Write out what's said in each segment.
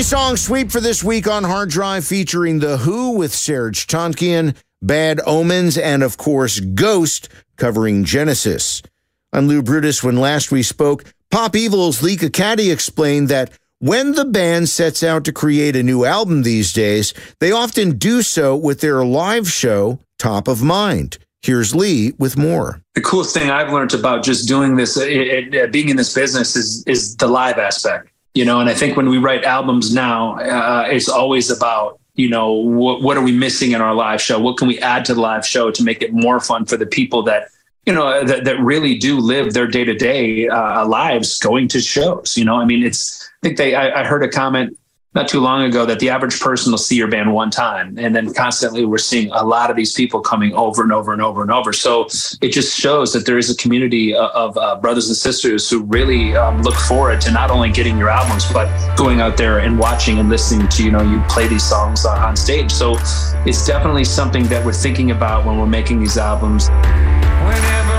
Three song sweep for this week on Hard Drive featuring The Who with Serge Tankian, Bad Omens, and of course Ghost covering Genesis. I'm Lou Brutus. When last we spoke, Pop Evil's Lee Caddy explained that when the band sets out to create a new album these days, they often do so with their live show top of mind. Here's Lee with more. The coolest thing I've learned about just doing this, it, it, uh, being in this business, is is the live aspect. You know, and I think when we write albums now, uh, it's always about you know what what are we missing in our live show? What can we add to the live show to make it more fun for the people that you know that, that really do live their day to day lives going to shows. You know, I mean, it's I think they I, I heard a comment not too long ago that the average person will see your band one time and then constantly we're seeing a lot of these people coming over and over and over and over. So it just shows that there is a community of uh, brothers and sisters who really um, look forward to not only getting your albums but going out there and watching and listening to you know you play these songs on stage. So it's definitely something that we're thinking about when we're making these albums. Whenever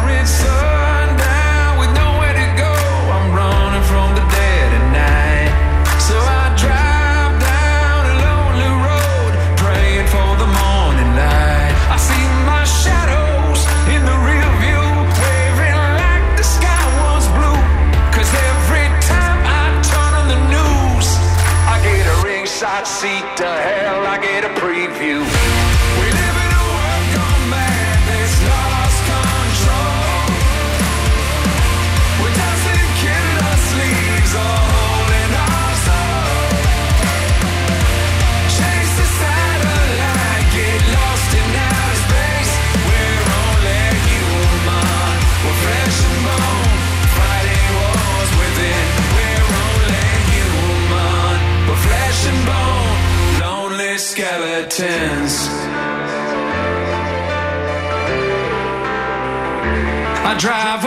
I drive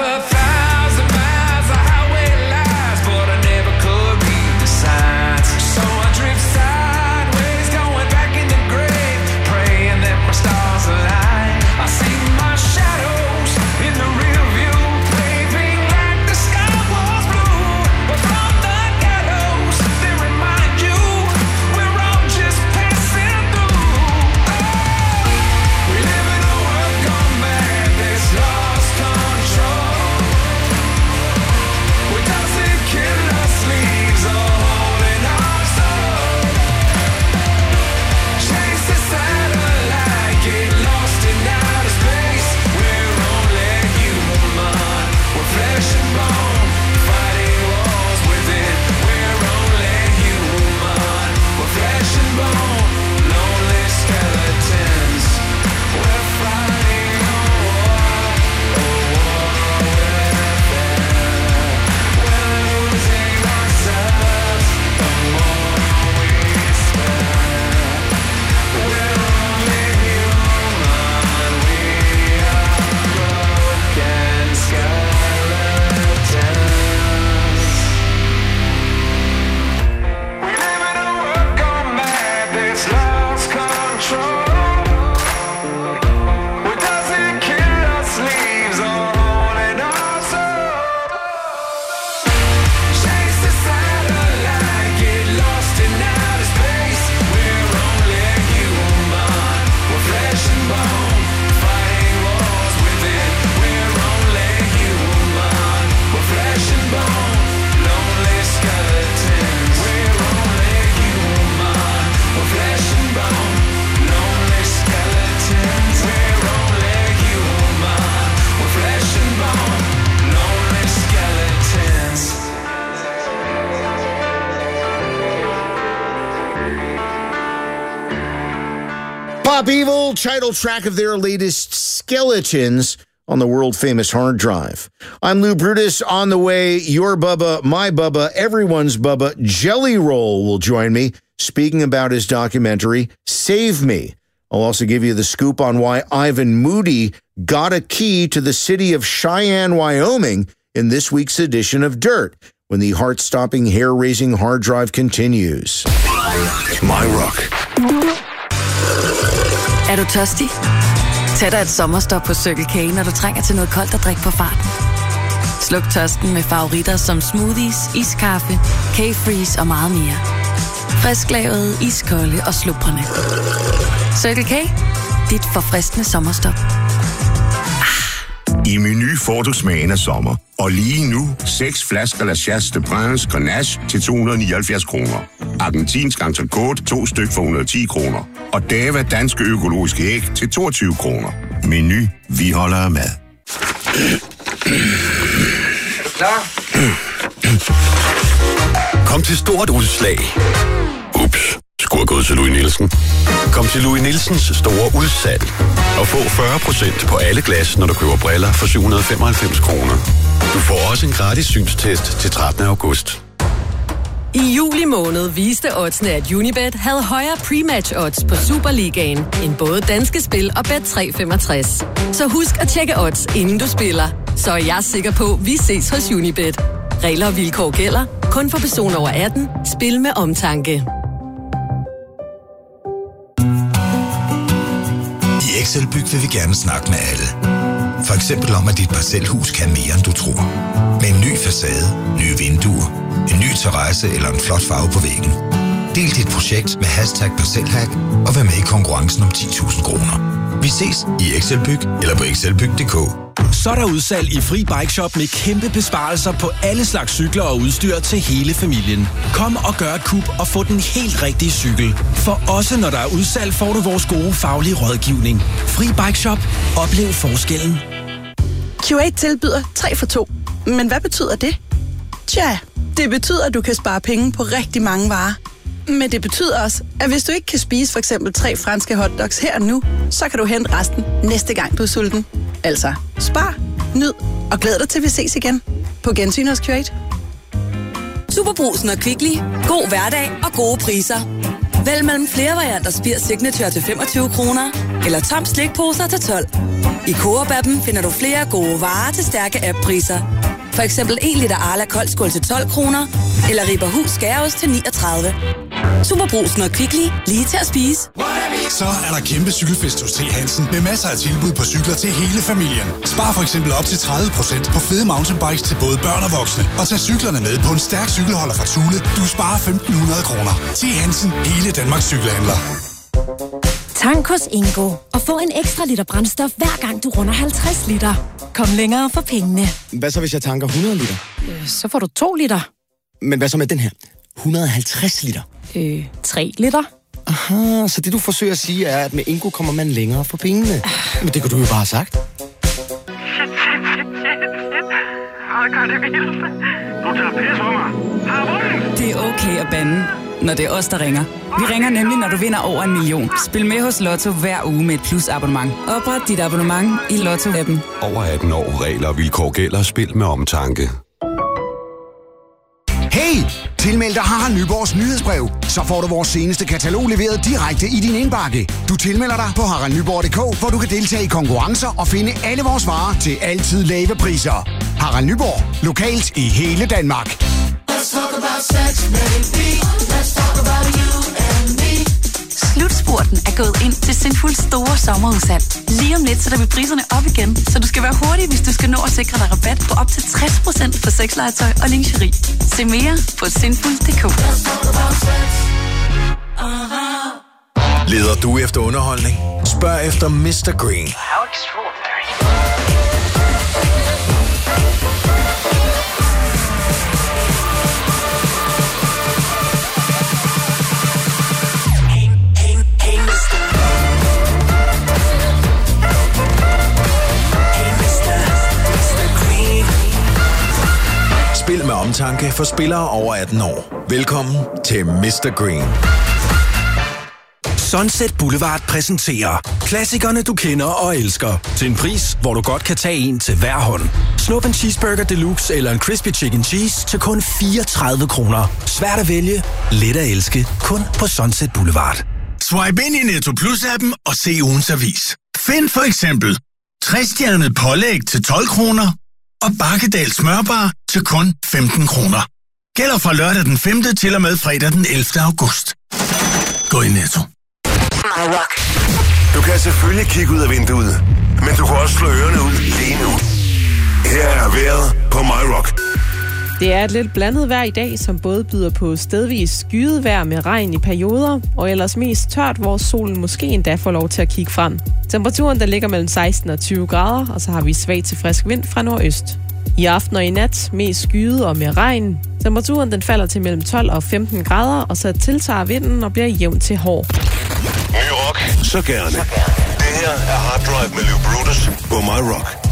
Evil, title track of their latest Skeletons on the world famous hard drive. I'm Lou Brutus on the way. Your Bubba, my Bubba, everyone's Bubba, Jelly Roll will join me speaking about his documentary, Save Me. I'll also give you the scoop on why Ivan Moody got a key to the city of Cheyenne, Wyoming in this week's edition of Dirt when the heart stopping, hair raising hard drive continues. My Rock. Er du tørstig? Tag dig et sommerstop på Circle K, når du trænger til noget koldt at drikke på farten. Sluk tørsten med favoritter som smoothies, iskaffe, K-Freeze og meget mere. Frisklavet, iskolde og slubrende. Circle K. Dit forfriskende sommerstop. I menu får du smagen af sommer. Og lige nu, 6 flasker La Chasse de Prince Grenache til 279 kroner. Argentinsk entrecote, 2 styk for 110 kroner. Og Dava Danske Økologiske Æg til 22 kroner. Menu, vi holder af mad. Er du klar? Kom til stort udslag. Ups, skulle gå til Louis Nielsen. Kom til Louis Nielsens store udsalg. Og få 40% på alle glas, når du køber briller for 795 kroner. Du får også en gratis synstest til 13. august. I juli måned viste oddsene, at Unibet havde højere pre-match odds på Superligaen end både danske spil og Bet365. Så husk at tjekke odds, inden du spiller. Så er jeg sikker på, at vi ses hos Unibet. Regler og vilkår gælder. Kun for personer over 18. Spil med omtanke. I vil vi gerne snakke med alle. For eksempel om, at dit parcelhus kan mere, end du tror. Med en ny facade, nye vinduer, en ny terrasse eller en flot farve på væggen. Del dit projekt med hashtag parcelhack og vær med i konkurrencen om 10.000 kroner. Vi ses i Excelbyg eller på excelbyg.dk. Så er der udsalg i Fri Bike Shop med kæmpe besparelser på alle slags cykler og udstyr til hele familien. Kom og gør et kub og få den helt rigtige cykel. For også når der er udsalg, får du vores gode faglige rådgivning. Fri Bike Shop. Oplev forskellen. Q8 tilbyder 3 for 2. Men hvad betyder det? Tja, det betyder, at du kan spare penge på rigtig mange varer. Men det betyder også, at hvis du ikke kan spise for eksempel tre franske hotdogs her og nu, så kan du hente resten næste gang, du er sulten. Altså, spar, nyd og glæd dig til, vi ses igen på Gensyn hos Q8. Superbrusen og Kvickly. God hverdag og gode priser. Vælg mellem flere varianter Spir Signature til 25 kroner, eller tom slikposer til 12. I Coop-appen finder du flere gode varer til stærke app-priser. For eksempel 1 liter Arla koldskål til 12 kroner, eller Ripper Hus skæreost til 39. Superbrusen og Kvickly. Lige til at spise. Så er der kæmpe cykelfest hos T. Hansen med masser af tilbud på cykler til hele familien. Spar for eksempel op til 30% på fede mountainbikes til både børn og voksne. Og tag cyklerne med på en stærk cykelholder fra Thule. Du sparer 1.500 kroner. T. Hansen. Hele Danmarks cykelhandler. Tank hos Ingo og få en ekstra liter brændstof hver gang du runder 50 liter. Kom længere for pengene. Hvad så, hvis jeg tanker 100 liter? Øh, så får du 2 liter. Men hvad så med den her? 150 liter? Øh, 3 liter. Aha, så det du forsøger at sige er, at med Ingo kommer man længere for pengene. Men det kunne du jo bare have sagt. gør det vildt. Du tager pis på mig. Det er okay at bande, når det er os, der ringer. Vi ringer nemlig, når du vinder over en million. Spil med hos Lotto hver uge med et plus-abonnement. Opret dit abonnement i Lotto-appen. Over 18 år. Regler og vilkår gælder. Spil med omtanke. Hey! Tilmeld dig Harald Nyborgs nyhedsbrev. Så får du vores seneste katalog leveret direkte i din indbakke. Du tilmelder dig på haraldnyborg.dk, hvor du kan deltage i konkurrencer og finde alle vores varer til altid lave priser. Harald Nyborg. Lokalt i hele Danmark. Let's talk about sex, baby. Let's talk about you and me. Slutspurten er gået ind til Sinfuls store sommerudsalg. Lige om lidt sætter vi priserne op igen, så du skal være hurtig, hvis du skal nå at sikre dig rabat på op til 60% på sexlegetøj og lingerie. Se mere på sinful.dk. Leder du efter underholdning? Spørg efter Mr. Green. How extraordinary. Omtanke for spillere over 18 år. Velkommen til Mr. Green. Sunset Boulevard præsenterer klassikerne, du kender og elsker. Til en pris, hvor du godt kan tage en til hver hånd. Snup en cheeseburger deluxe eller en crispy chicken cheese til kun 34 kroner. Svært at vælge, let at elske. Kun på Sunset Boulevard. Swipe ind i Netto Plus-appen og se ugens avis. Find for eksempel 60-stjernet pålæg til 12 kroner og Bakkedal smørbar til kun 15 kroner. Gælder fra lørdag den 5. til og med fredag den 11. august. Gå i Netto. Du kan selvfølgelig kigge ud af vinduet, men du kan også slå ørerne ud lige nu. Her er vejret på My Rock. Det er et lidt blandet vejr i dag, som både byder på stedvis skyet vejr med regn i perioder, og ellers mest tørt, hvor solen måske endda får lov til at kigge frem. Temperaturen der ligger mellem 16 og 20 grader, og så har vi svag til frisk vind fra nordøst. I aften og i nat mest skyet og med regn. Temperaturen den falder til mellem 12 og 15 grader, og så tiltager vinden og bliver jævn til hård. Ny rock, så gerne. Det her er Hard Drive med Lou Brutus på My Rock.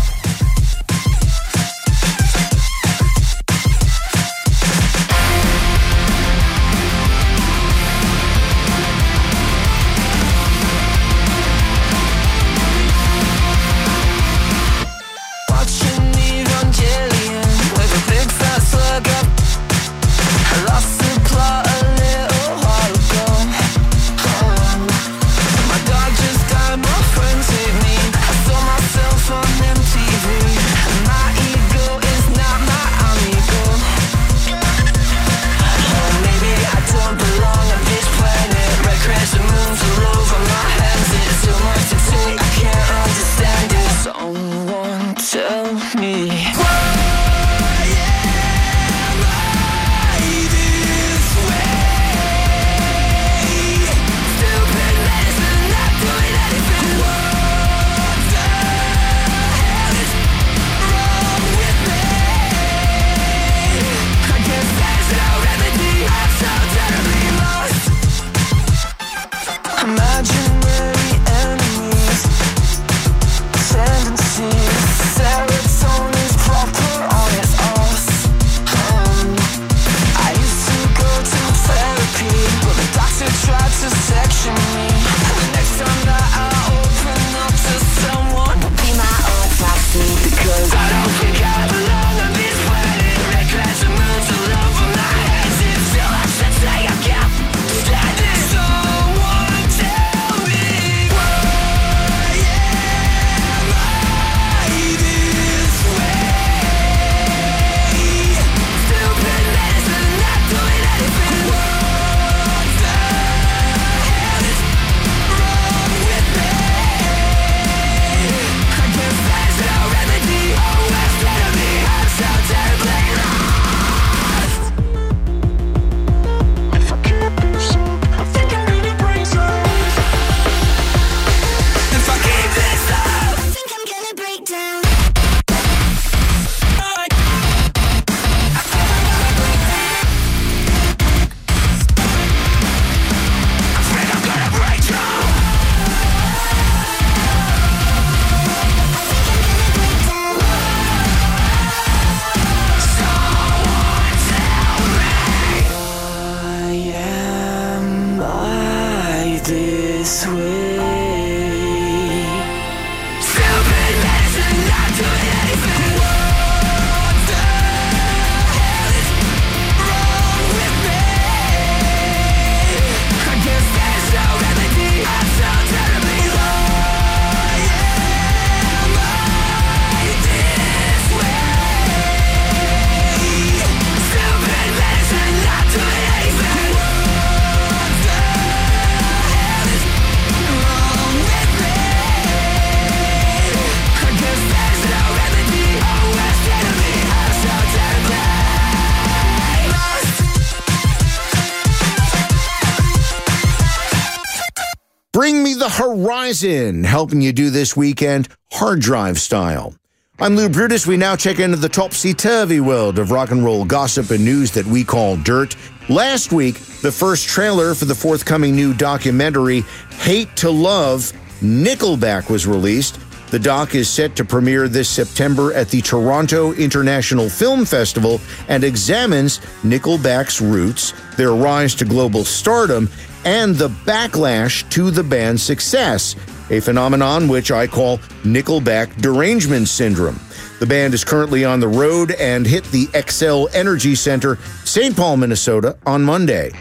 Bring me the horizon, helping you do this weekend hard drive style. I'm Lou Brutus. We now check into the topsy turvy world of rock and roll gossip and news that we call dirt. Last week, the first trailer for the forthcoming new documentary, Hate to Love, Nickelback, was released. The doc is set to premiere this September at the Toronto International Film Festival and examines Nickelback's roots, their rise to global stardom, and the backlash to the band's success, a phenomenon which I call Nickelback derangement syndrome. The band is currently on the road and hit the XL Energy Center, St. Paul, Minnesota, on Monday.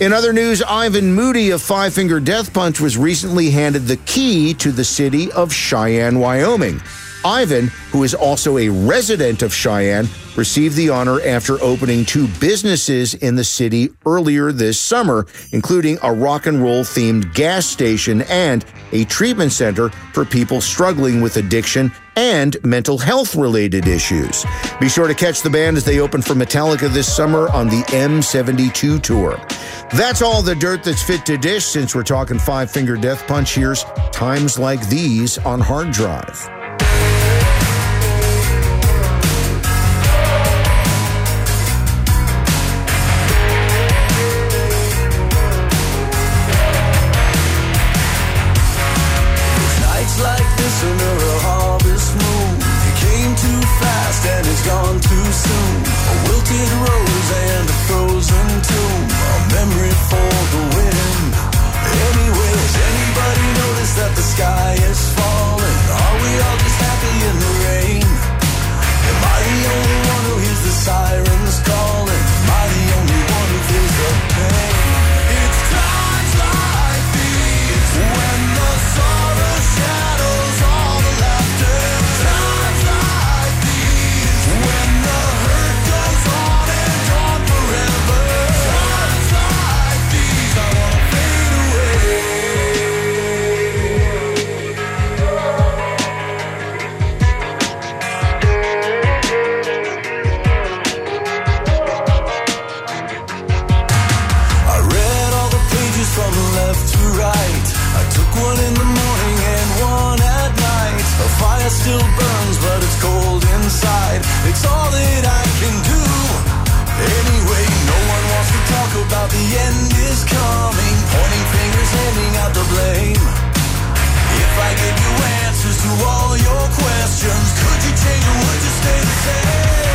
In other news, Ivan Moody of Five Finger Death Punch was recently handed the key to the city of Cheyenne, Wyoming. Ivan, who is also a resident of Cheyenne, received the honor after opening two businesses in the city earlier this summer, including a rock and roll themed gas station and a treatment center for people struggling with addiction and mental health related issues. Be sure to catch the band as they open for Metallica this summer on the M72 tour. That's all the dirt that's fit to dish since we're talking Five Finger Death Punch. Here's Times Like These on Hard Drive. End is coming. Pointing fingers, handing out the blame. If I gave you answers to all your questions, could you change or would you stay the same?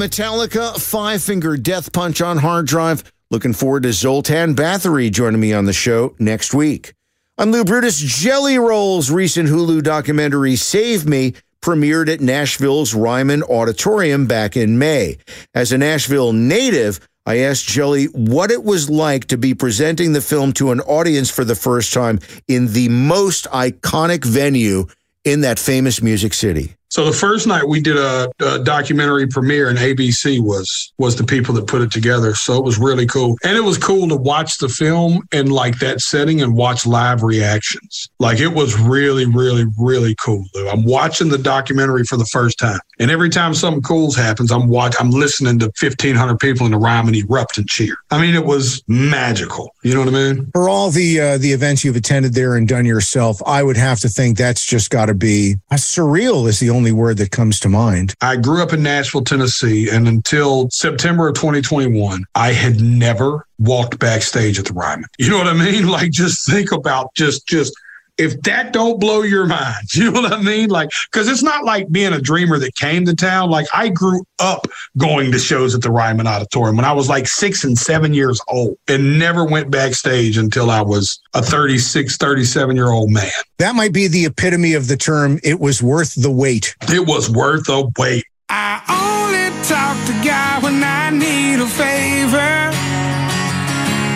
Metallica, Five Finger Death Punch on hard drive. Looking forward to Zoltan Bathory joining me on the show next week. I'm Lou Brutus. Jelly Roll's recent Hulu documentary, Save Me, premiered at Nashville's Ryman Auditorium back in May. As a Nashville native, I asked Jelly what it was like to be presenting the film to an audience for the first time in the most iconic venue in that famous music city. So the first night we did a, a documentary premiere, and ABC was was the people that put it together. So it was really cool, and it was cool to watch the film in like that setting and watch live reactions. Like it was really, really, really cool. I'm watching the documentary for the first time, and every time something cool happens, I'm watch I'm listening to 1,500 people in the Ryman erupt and cheer. I mean, it was magical. You know what I mean? For all the uh, the events you've attended there and done yourself, I would have to think that's just got to be uh, surreal. Is the only word that comes to mind. I grew up in Nashville, Tennessee, and until September of 2021, I had never walked backstage at the Ryman. You know what I mean? Like, just think about just, just, if that don't blow your mind, you know what I mean? Like, because it's not like being a dreamer that came to town. Like, I grew up going to shows at the Ryman Auditorium when I was like six and seven years old and never went backstage until I was a 36, 37 year old man. That might be the epitome of the term. It was worth the wait. It was worth the wait. I only talk to God when I need a favor.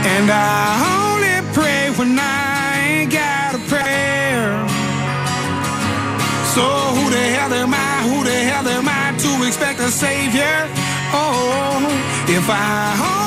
And I only pray So who the hell am I? Who the hell am I to expect a savior? Oh, if I.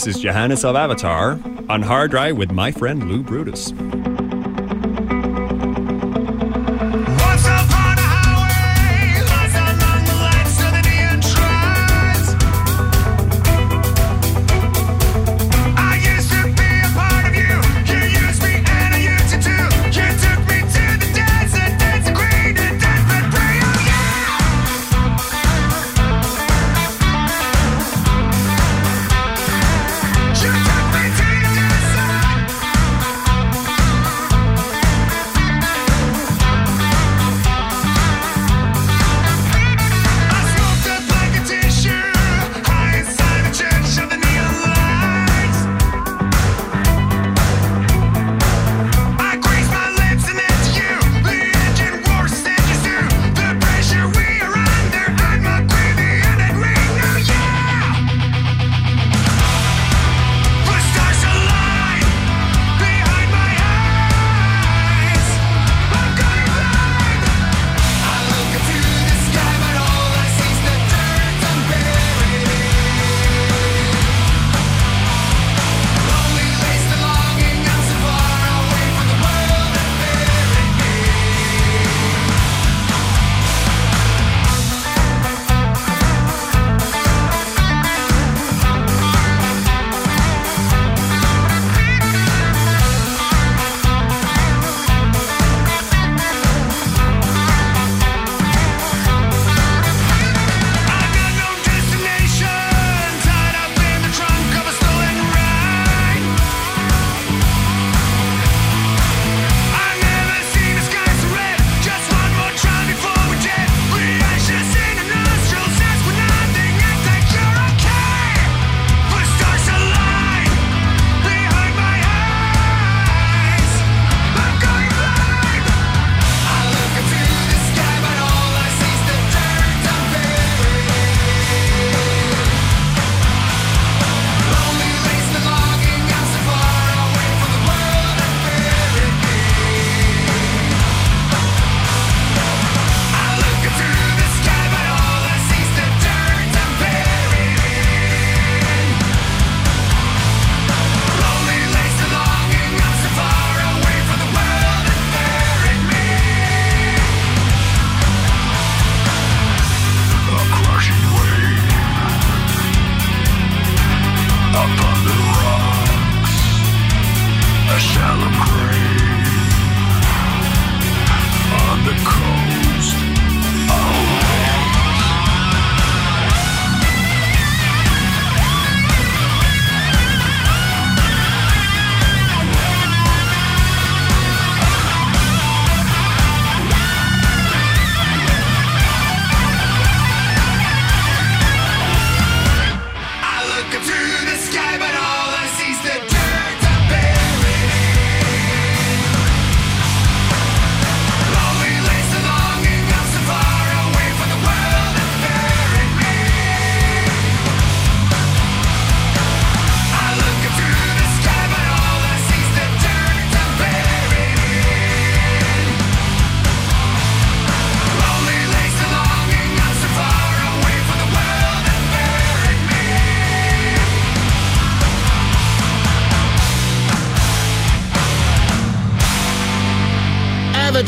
This is Johannes of Avatar on Hard Drive with my friend Lou Brutus.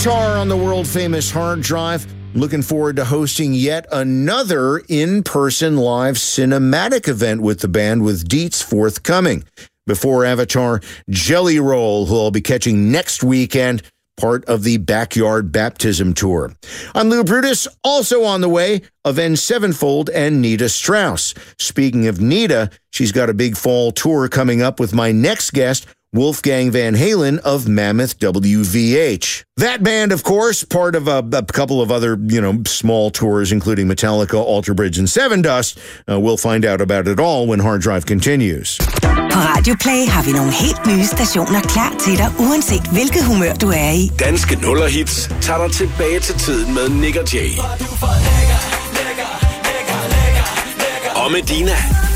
Avatar on the world famous hard drive. Looking forward to hosting yet another in person live cinematic event with the band with Deets forthcoming. Before Avatar, Jelly Roll, who I'll be catching next weekend, part of the Backyard Baptism Tour. I'm Lou Brutus, also on the way, Avenged Sevenfold and Nita Strauss. Speaking of Nita, she's got a big fall tour coming up with my next guest, Wolfgang Van Halen of Mammoth WVH. That band, of course, part of a, a couple of other, you know, small tours, including Metallica, Alter Bridge, and Seven Dust. Uh, we'll find out about it all when Hard Drive continues. På Radio Play har vi nogle helt nye stationer klar til dig, uanset hvilket humør du er i. Danske nullerhits tager dig tilbage til tiden med Nick og Jay. Og med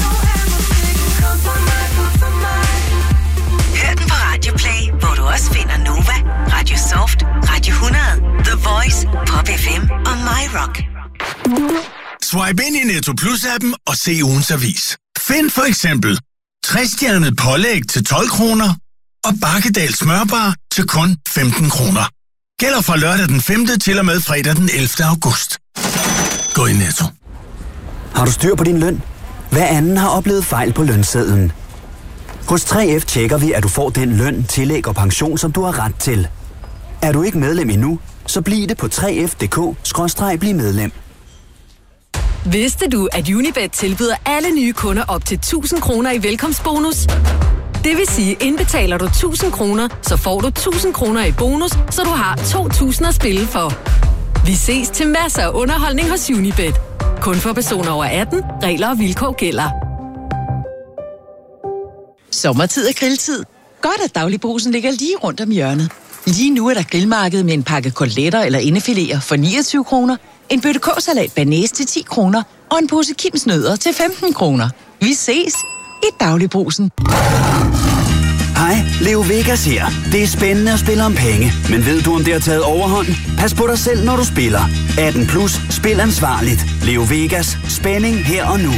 100, The Voice, Pop FM og My Rock. Swipe ind i Netto Plus-appen og se ugens avis. Find for eksempel 60-stjernet pålæg til 12 kroner og Bakkedal smørbar til kun 15 kroner. Gælder fra lørdag den 5. til og med fredag den 11. august. Gå i Netto. Har du styr på din løn? Hver anden har oplevet fejl på lønsedlen. Hos 3F tjekker vi, at du får den løn, tillæg og pension, som du har ret til. Er du ikke medlem endnu, så bliv det på 3F.dk-bliv medlem. Vidste du, at Unibet tilbyder alle nye kunder op til 1000 kroner i velkomstbonus? Det vil sige, indbetaler du 1000 kroner, så får du 1000 kroner i bonus, så du har 2000 at spille for. Vi ses til masser af underholdning hos Unibet. Kun for personer over 18. Regler og vilkår gælder. Sommertid er grilltid. Godt, at dagligbrugsen ligger lige rundt om hjørnet. Lige nu er der grillmarked med en pakke koteletter eller indefiléer for 29 kroner, en bøtte kåsalat banæs til 10 kroner og en pose kimsnødder til 15 kroner. Vi ses i dagligbrugsen. Hej, Leo Vegas her. Det er spændende at spille om penge, men ved du, om det har taget overhånd? Pas på dig selv, når du spiller. 18 plus, spil ansvarligt. Leo Vegas, spænding her og nu.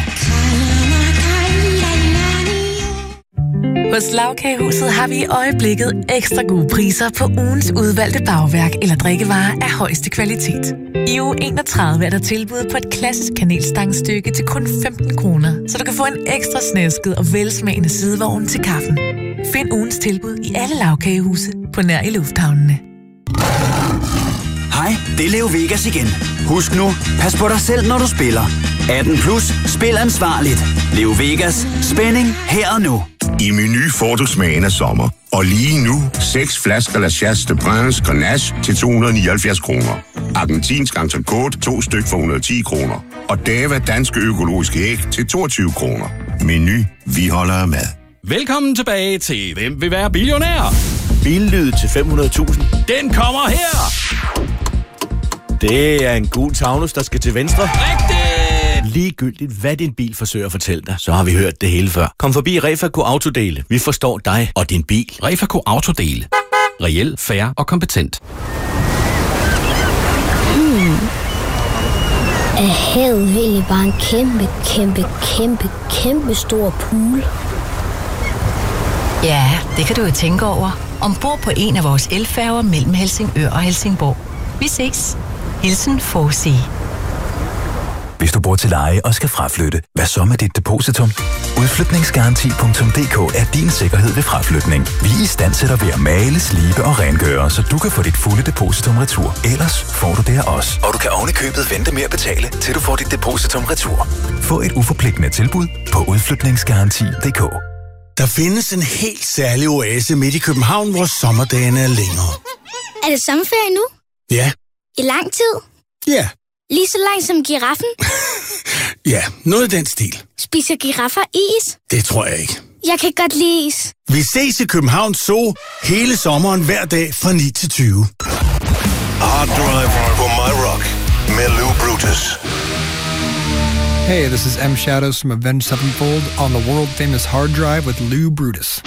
Hos Lavkagehuset har vi i øjeblikket ekstra gode priser på ugens udvalgte bagværk eller drikkevarer af højeste kvalitet. I uge 31 er der tilbud på et klassisk kanelstangstykke til kun 15 kroner, så du kan få en ekstra snæsket og velsmagende sidevogn til kaffen. Find ugens tilbud i alle lavkagehuse på nær i lufthavnene. Hej, det er Leo Vegas igen. Husk nu, pas på dig selv, når du spiller. 18 plus, spil ansvarligt. Leo Vegas, spænding her og nu. I menu får du smagen af sommer. Og lige nu, 6 flasker La Chasse de Prince Grenache til 279 kroner. Argentinsk entrecote, 2 styk for 110 kroner. Og Dava danske økologiske æg til 22 kroner. Menu, vi holder af mad. Velkommen tilbage til Hvem vil være billionær? Billyd til 500.000. Den kommer her! Det er en gul Taunus, der skal til venstre. Ligegyldigt, hvad din bil forsøger at fortælle dig, så har vi hørt det hele før. Kom forbi Refaco Autodele. Vi forstår dig og din bil. Refaco Autodele. Reel, fair og kompetent. Hmm. Er havet egentlig bare en kæmpe, kæmpe, kæmpe, kæmpe stor pool? Ja, det kan du jo tænke over. Ombord på en af vores elfærger mellem Helsingør og Helsingborg. Vi ses. Hilsen Forsig. Hvis du bor til leje og skal fraflytte, hvad så med dit depositum? Udflytningsgaranti.dk er din sikkerhed ved fraflytning. Vi er i stand til dig ved at male, slibe og rengøre, så du kan få dit fulde depositum retur. Ellers får du det af os. Og du kan ovenikøbet vente med at betale, til du får dit depositum retur. Få et uforpligtende tilbud på udflytningsgaranti.dk. Der findes en helt særlig oase midt i København, hvor sommerdagene er længere. Er det sommerferie nu? Ja, I lang tid? ja, Lige så lang som giraffen? ja, noget i den stil. Spiser giraffer is? Det tror jeg ikke. Jeg kan godt lide is. Vi ses i København Zoo hele sommeren hver dag fra 9 til 20. Hard Drive på My Rock med Lou Brutus. Hey, this is M. Shadows from Avenged Sevenfold on the world famous hard drive with Lou Brutus.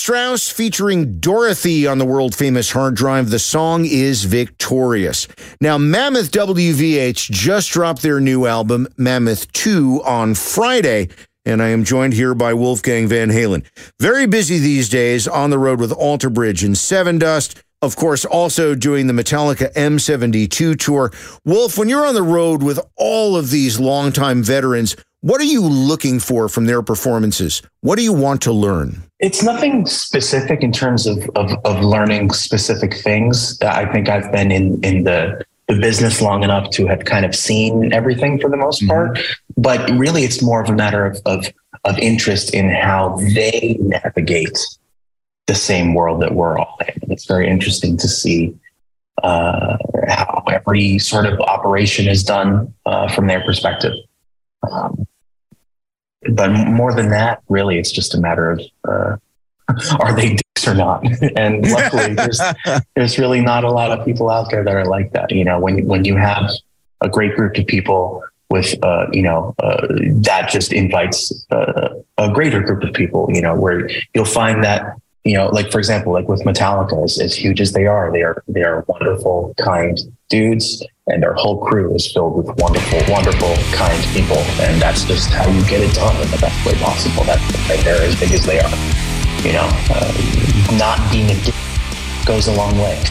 Strauss featuring Dorothy on the world famous hard drive. The song is Victorious. Now, Mammoth WVH just dropped their new album, Mammoth 2, on Friday. And I am joined here by Wolfgang Van Halen. Very busy these days on the road with Alter Bridge and Seven Dust. Of course, also doing the Metallica M72 tour. Wolf, when you're on the road with all of these longtime veterans, what are you looking for from their performances? What do you want to learn? It's nothing specific in terms of, of, of learning specific things. I think I've been in, in the, the business long enough to have kind of seen everything for the most part. But really, it's more of a matter of, of, of interest in how they navigate the same world that we're all in. It's very interesting to see uh, how every sort of operation is done uh, from their perspective. Um, but more than that, really, it's just a matter of uh, are they dicks or not? and luckily, there's there's really not a lot of people out there that are like that. You know, when when you have a great group of people with uh, you know uh, that just invites uh, a greater group of people. You know, where you'll find that you know, like for example, like with Metallica, as, as huge as they are, they are they are wonderful, kind dudes, and their whole crew is filled with wonderful, wonderful, kind people, and that's just how you get it done in the best way possible. That that they're as big as they are, you know, uh, not being a dick goes a long way.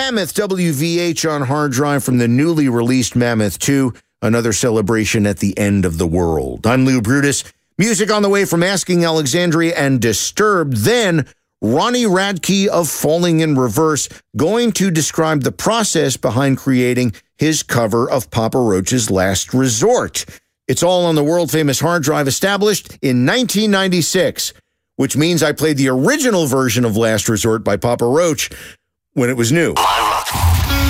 Mammoth WVH on hard drive from the newly released Mammoth 2, another celebration at the end of the world. I'm Lou Brutus. Music on the way from Asking Alexandria and Disturbed. Then Ronnie Radke of Falling in Reverse going to describe the process behind creating his cover of Papa Roach's Last Resort. It's all on the world famous hard drive established in 1996, which means I played the original version of Last Resort by Papa Roach when it was new.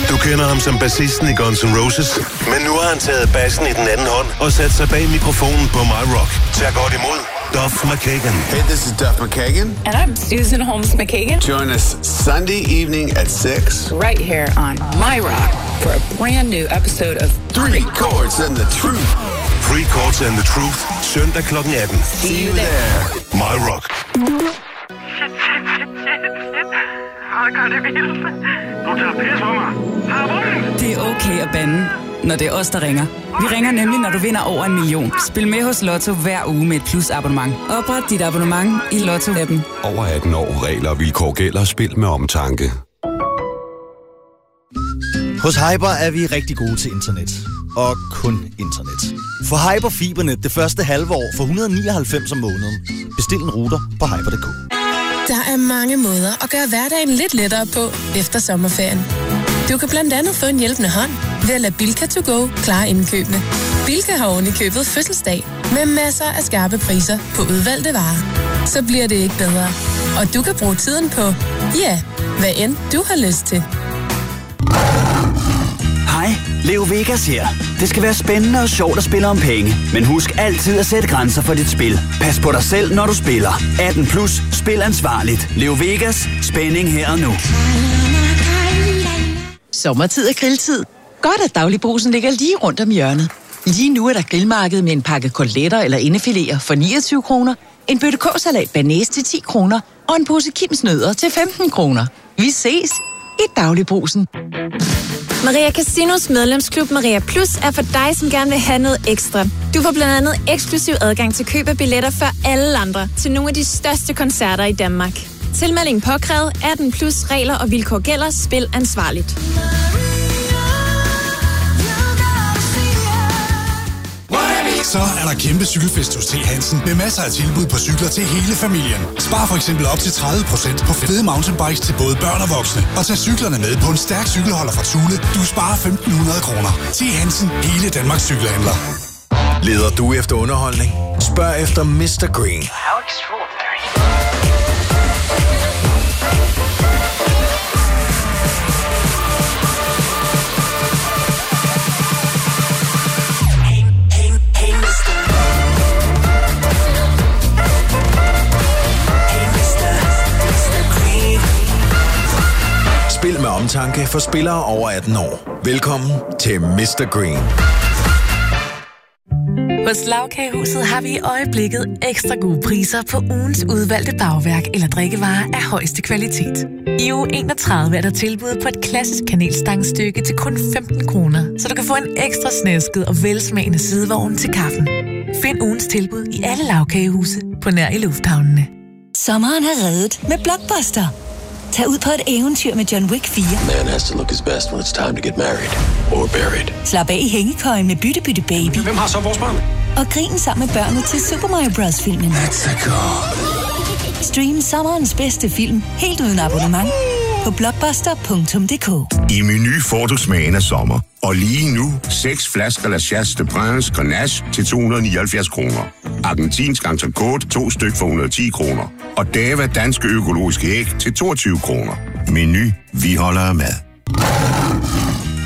Du kender ham som bassisten i Guns N' Roses, men nu har han taget bassen i den anden hånd og sat sig bag mikrofonen på My Rock. Tag godt imod Duff McKagan. Hey, this is Duff McKagan. And I'm Susan Holmes McKagan. Join us Sunday evening at 6. Right here on My Rock for a brand new episode of Three Chords and the Truth. Three Chords and the Truth. Søndag kl. 18. See you there. My Rock. Ej, gør det vildt. Du tager pis på mig. Har Det er okay at bande, når det er os, der ringer. Vi ringer nemlig, når du vinder over en million. Spil med hos Lotto hver uge med et plus-abonnement. Opret dit abonnement i Lotto-appen. Over 18 år. Regler og vilkår gælder. Spil med omtanke. Hos Hyper er vi rigtig gode til internet. Og kun internet. For Hyper Fibernet det første halve år for 199 om måneden. Bestil en router på hyper.dk. Der er mange måder at gøre hverdagen lidt lettere på efter sommerferien. Du kan blandt andet få en hjælpende hånd ved at lade Bilka to go klare indkøbene. Bilka har oven i købet fødselsdag med masser af skarpe priser på udvalgte varer. Så bliver det ikke bedre. Og du kan bruge tiden på, ja, hvad end du har lyst til. Leo Vegas her. Det skal være spændende og sjovt at spille om penge. Men husk altid at sætte grænser for dit spil. Pas på dig selv, når du spiller. 18 plus, spil ansvarligt. Leo Vegas, spænding her og nu. Sommertid er grilltid. Godt, at dagligbrugsen ligger lige rundt om hjørnet. Lige nu er der grillmarked med en pakke koteletter eller indefiléer for 29 kroner, en bøtte k-salat til 10 kroner og en pose kimsnødder til 15 kroner. Vi ses i dagligbrusen. Maria Casinos medlemsklub Maria Plus er for dig, som gerne vil have noget ekstra. Du får blandt andet eksklusiv adgang til køb af billetter for alle andre til nogle af de største koncerter i Danmark. Tilmelding påkrævet 18 plus regler og vilkår gælder. Spil ansvarligt. Så er der kæmpe cykelfest hos T. Hansen med masser af tilbud på cykler til hele familien. Spar for eksempel op til 30% på fede mountainbikes til både børn og voksne. Og tag cyklerne med på en stærk cykelholder fra Thule. Du sparer 1.500 kroner. T. Hansen, hele Danmarks cykelhandler. Leder du efter underholdning? Spørg efter Mr. Green. Omtanke for spillere over 18 år. Velkommen til Mr. Green. Hos Lavkagehuset har vi i øjeblikket ekstra gode priser på ugens udvalgte bagværk eller drikkevarer af højeste kvalitet. I uge 31 er der tilbud på et klassisk kanelstangstykke til kun 15 kroner, så du kan få en ekstra snæsket og velsmagende sidevogn til kaffen. Find ugens tilbud i alle lavkagehuse på nær i lufthavnene. Sommeren er reddet med Blockbuster. Tag ud på et eventyr med John Wick 4. Man has to look his best when it's time to get married. Or buried. Slap af i hængekøjen med Bytte Bytte Baby. Hvem har så vores barn? Og grin sammen med børnene til Super Mario Bros. filmen. Stream sommerens bedste film helt uden abonnement på blockbuster.dk. I menu får du smagen af sommer. Og lige nu, 6 flasker La Chasse de Prince Grenache til 279 kroner. Argentinsk entrecote, to styk for 110 kroner. Og Dava Danske Økologiske Æg til 22 kroner. Menu, vi holder af mad.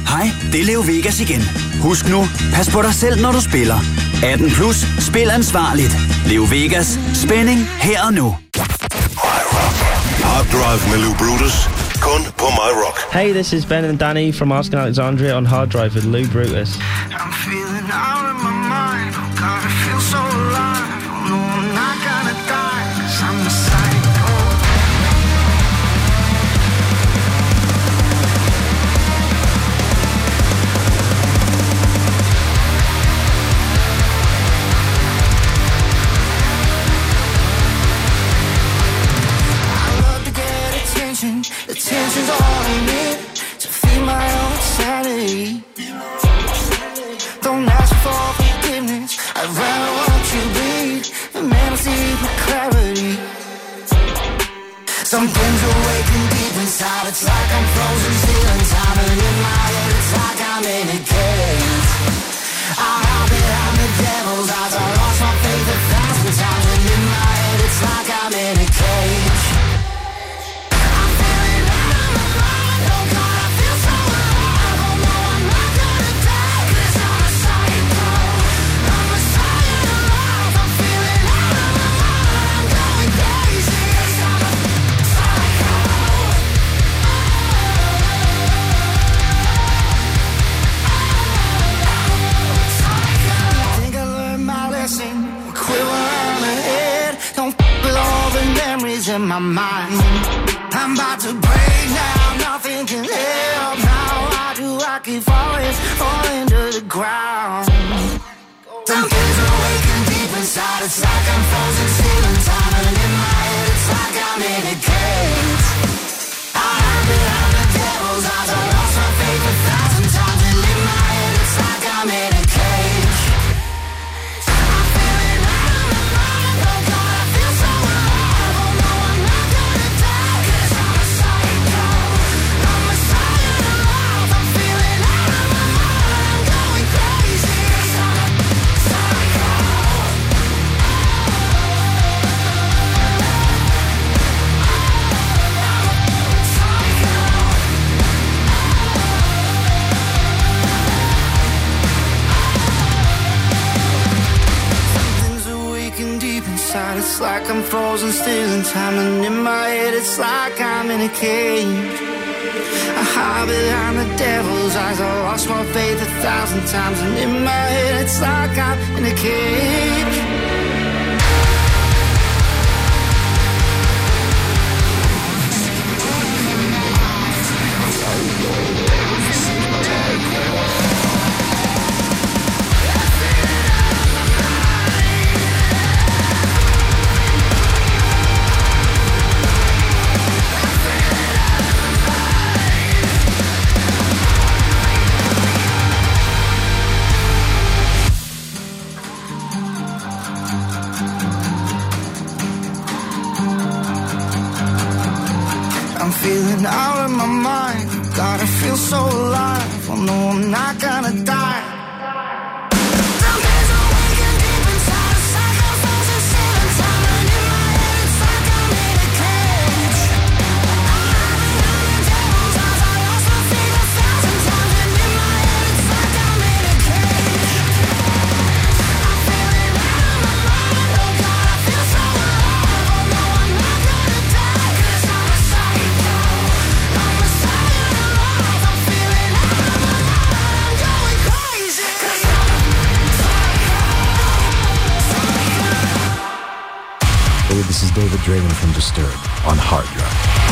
Hej, det er Leo Vegas igen. Husk nu, pas på dig selv, når du spiller. 18 plus, spil ansvarligt. Leo Vegas, spænding her og nu. Hard Drive med Lou Brutus. Kun på My Rock. Hey, this is Ben and Danny from Asking Alexandria on Hard Drive with Lou Brutus. I'm feeling out of my mind. Oh God, I feel so alive. chances are all I need to feed my own sanity. Don't ask for forgiveness, I'd rather watch you bleed The man I see with clarity. Some things are waking deep inside, it's like I'm frozen still in time, and in my head it's like I'm in a cage. I hide behind the devil's eyes, I lost my faith a thousand times, and in my head it's like I'm in a cage. In my mind. I'm about to break now. Nothing can help now. Why do I keep falling, falling to the ground? Something's awakened deep inside. It's like I'm frozen still in time. And in my head, it's like I'm in a cage. I hide behind the devil's eyes. Lost my faith a thousand times. And in my head, it's like I'm in a cage. It's like I'm frozen still in time, and in my head, it's like I'm in a cage. I hide behind the devil's eyes. I lost my faith a thousand times, and in my head, it's like I'm in a cage. Gonna die. Draven from Disturbed on Hard Drive.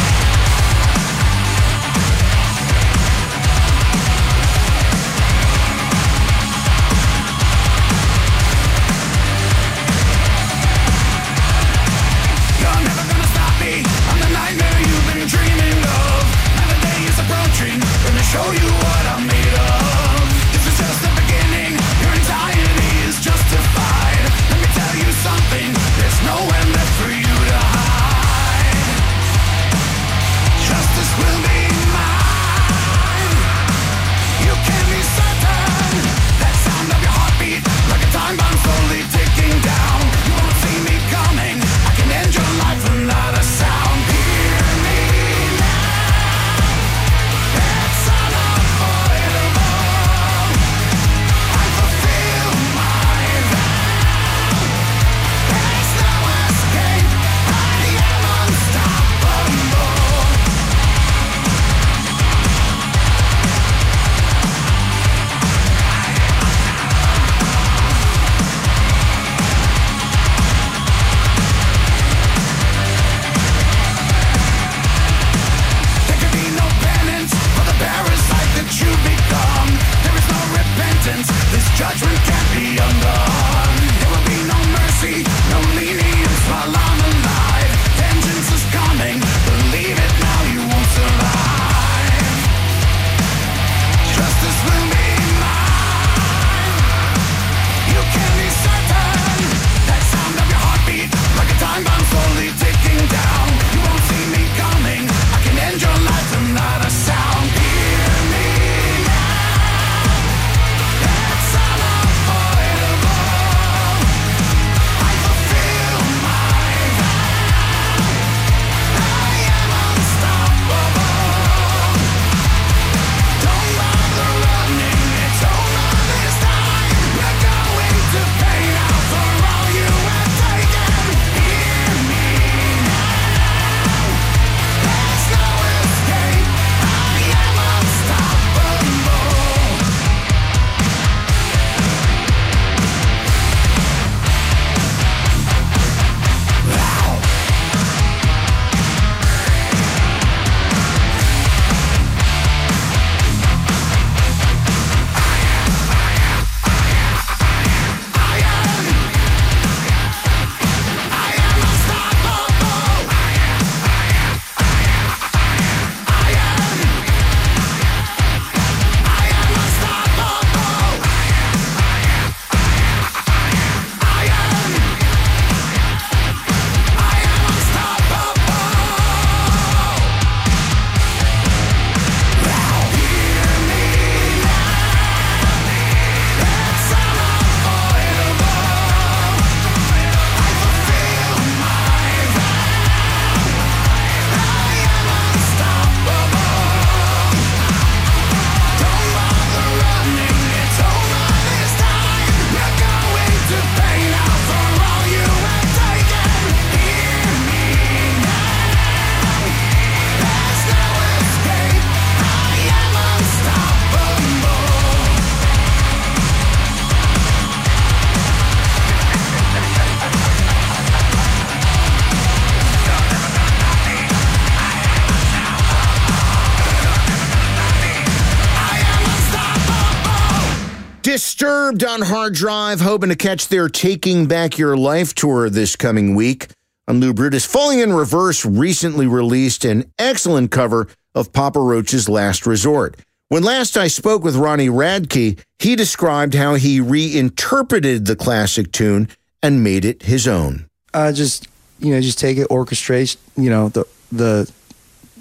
Disturbed on hard drive, hoping to catch their Taking Back Your Life tour this coming week. On Lou Brutus, Falling in Reverse recently released an excellent cover of Papa Roach's Last Resort. When last I spoke with Ronnie Radke, he described how he reinterpreted the classic tune and made it his own. I just, you know, just take it, orchestrate, you know, the the,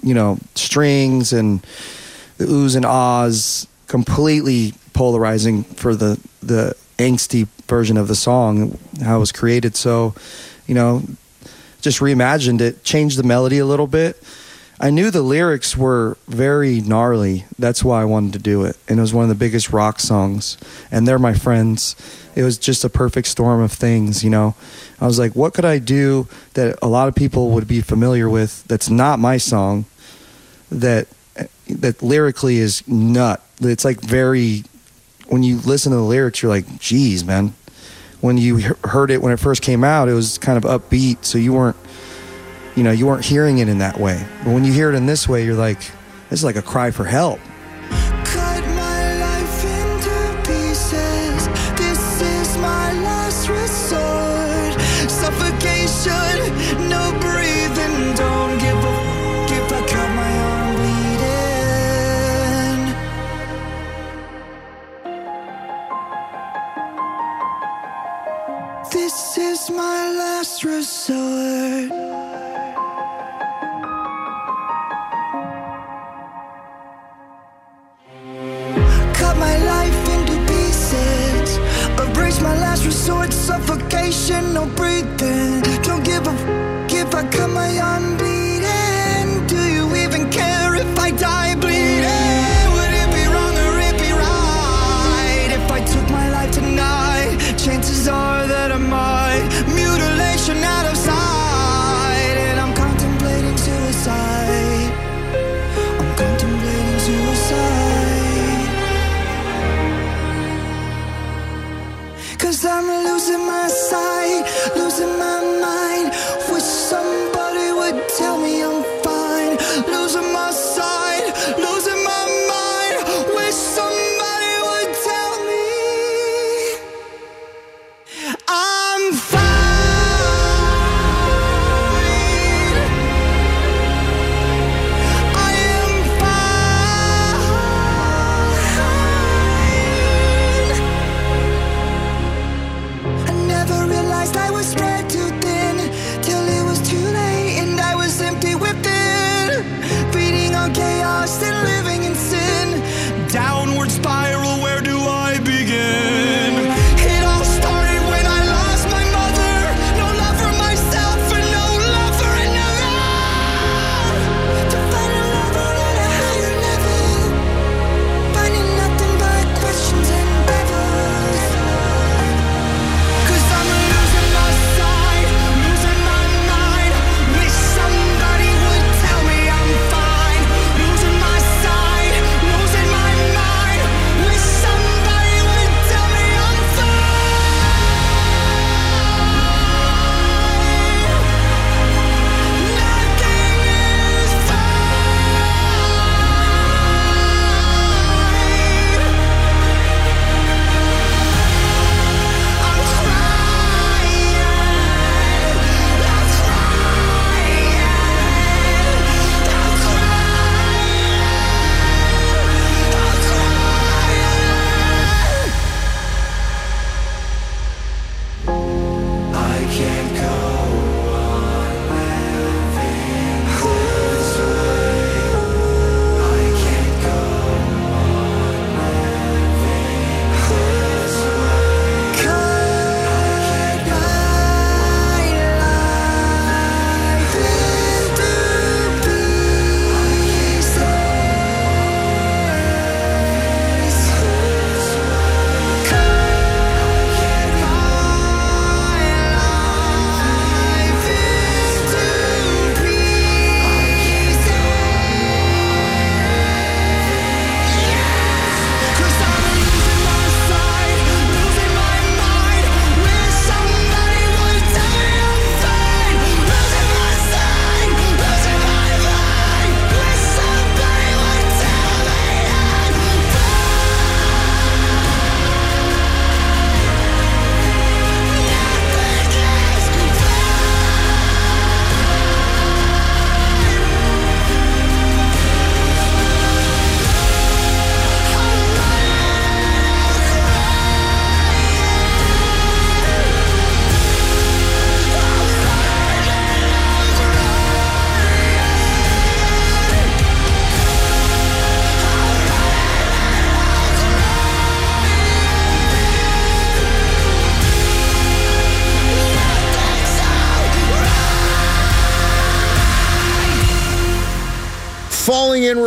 you know, strings and the oohs and ahs, completely polarizing for the the angsty version of the song, how it was created. So, you know, just reimagined it, changed the melody a little bit. I knew the lyrics were very gnarly. That's why I wanted to do it. And it was one of the biggest rock songs. And they're my friends. It was just a perfect storm of things, you know. I was like, what could I do that a lot of people would be familiar with that's not my song that that lyrically is nut. It's like very when you listen to the lyrics, you're like, geez, man. When you heard it when it first came out, it was kind of upbeat, so you weren't, you know, you weren't hearing it in that way. But when you hear it in this way, you're like, this is like a cry for help. Resort. Cut my life into pieces. Erase my last resort. Suffocation, no breathing. Don't give a f- if I cut my arm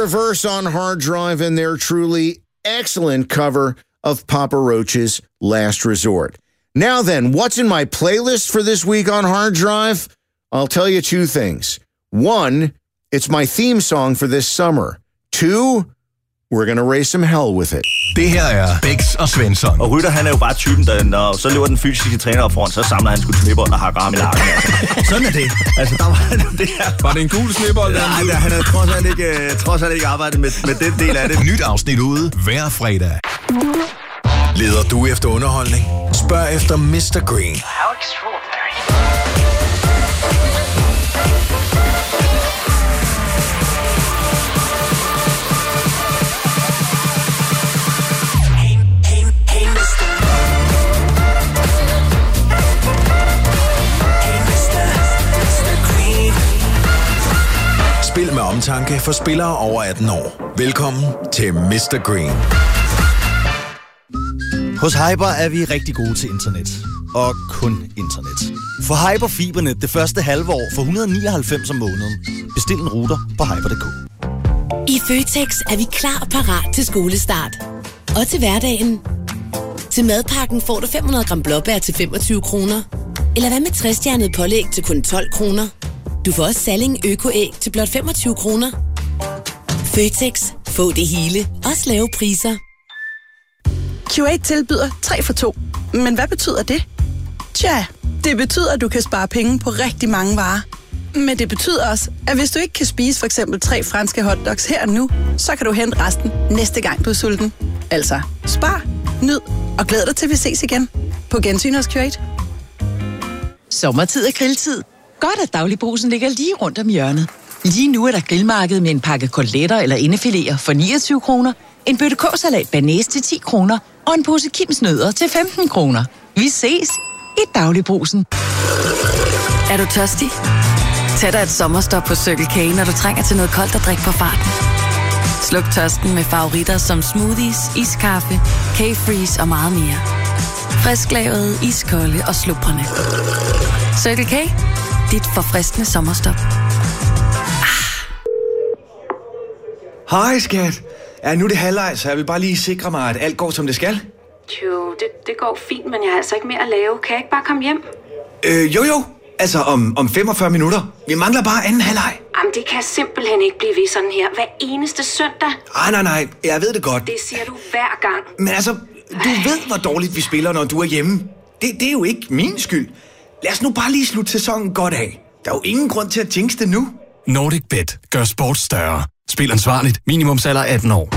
Reverse on Hard Drive and their truly excellent cover of Papa Roach's Last Resort. Now then, what's in my playlist for this week on Hard Drive? I'll tell you two things. One, it's my theme song for this summer. Two, we're going to raise some hell with it. Det her er Bex og Svensson. Og Rytter, han er jo bare typen, der når så løber den fysiske træner op foran, så samler han sgu snibbold og hakker ham i. Altså. Sådan er det. Altså, der var det her. Var det en gul der? Nej, der, han havde trods alt ikke, øh, trods alt ikke arbejdet med, med den del af det. Nyt afsnit ude hver fredag. Leder du efter underholdning? Spørg efter Mr. Green. How extraordinary. Omtanke for spillere over 18 år. Velkommen til Mr. Green. Hos Hyper er vi rigtig gode til internet. Og kun internet. For Hyper Fibernet det første halve år for 199 om måneden. Bestil en router på hyper.dk. I Føtex er vi klar og parat til skolestart. Og til hverdagen. Til madpakken får du 500 gram blåbær til 25 kroner. Eller hvad med 60 pålæg til kun 12 kroner? Du får også Salling Øko-æg til blot 25 kroner. Føtex. Få det hele. Også lave priser. Q8 tilbyder 3 for 2. Men hvad betyder det? Tja, det betyder, at du kan spare penge på rigtig mange varer. Men det betyder også, at hvis du ikke kan spise for eksempel tre franske hotdogs her og nu, så kan du hente resten næste gang, du er sulten. Altså, spar, nyd og glæd dig til, vi ses igen. På gensyn hos Q8. Sommertid er grilltid. Godt, at dagligbrusen ligger lige rundt om hjørnet. Lige nu er der grillmarked med en pakke koteletter eller indefiléer for 29 kroner, en bøtte kåsalat banæs til 10 kroner og en pose kimsnødder til 15 kroner. Vi ses i dagligbrusen. Er du tørstig? Tag dig et sommerstop på Circle K, når du trænger til noget koldt at drikke på farten. Sluk tørsten med favoritter som smoothies, iskaffe, K-Freeze og meget mere. Frisklavet, iskolde og slubrende. Circle K, dit forfriskende sommerstop. Hej skat. Ja, nu er det halvleg, så jeg vil bare lige sikre mig, at alt går som det skal. Jo, det, det går fint, men jeg har altså ikke mere at lave. Kan jeg ikke bare komme hjem? Øh, jo jo. Altså om, om 45 minutter. Vi mangler bare anden halvleg. Jamen, det kan simpelthen ikke blive ved sådan her. Hver eneste søndag. Nej, nej, nej. Jeg ved det godt. Det siger du hver gang. Men altså, du ved, hvor dårligt vi spiller, når du er hjemme. Det, det er jo ikke min skyld. Lad os nu bare lige slutte sæsonen godt af. Der er jo ingen grund til at jinx det nu. Nordic Bet gør sport større. Spil ansvarligt. Minimumsalder 18 år.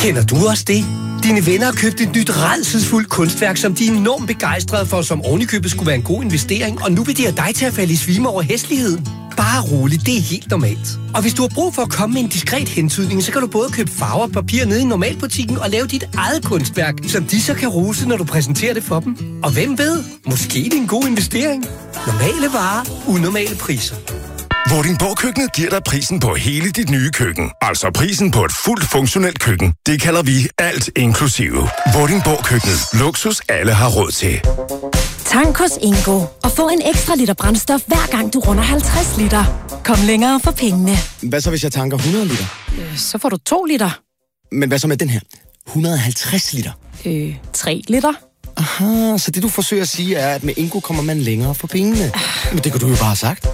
Kender du også det? Dine venner har købt et nyt redselsfuldt kunstværk, som de er enormt begejstrede for, som ovenikøbet skulle være en god investering, og nu vil de have dig til at falde i svime over hæsligheden. Bare rolig, det er helt normalt. Og hvis du har brug for at komme med en diskret hentydning, så kan du både købe farver og papir nede i normalbutikken og lave dit eget kunstværk, som de så kan rose, når du præsenterer det for dem. Og hvem ved, måske det er en god investering. Normale varer, unormale priser. Vordingborg Køkkenet giver dig prisen på hele dit nye køkken. Altså prisen på et fuldt funktionelt køkken. Det kalder vi alt inklusive. Vordingborg Køkkenet. Luksus alle har råd til. Tank hos Ingo og få en ekstra liter brændstof hver gang du runder 50 liter. Kom længere for pengene. Hvad så, hvis jeg tanker 100 liter? Øh, Så får du 2 liter. Men hvad så med den her? 150 liter? Øh, 3 liter. Aha, så det du forsøger at sige er, at med Ingo kommer man længere for pengene. Men det kunne du jo bare have sagt.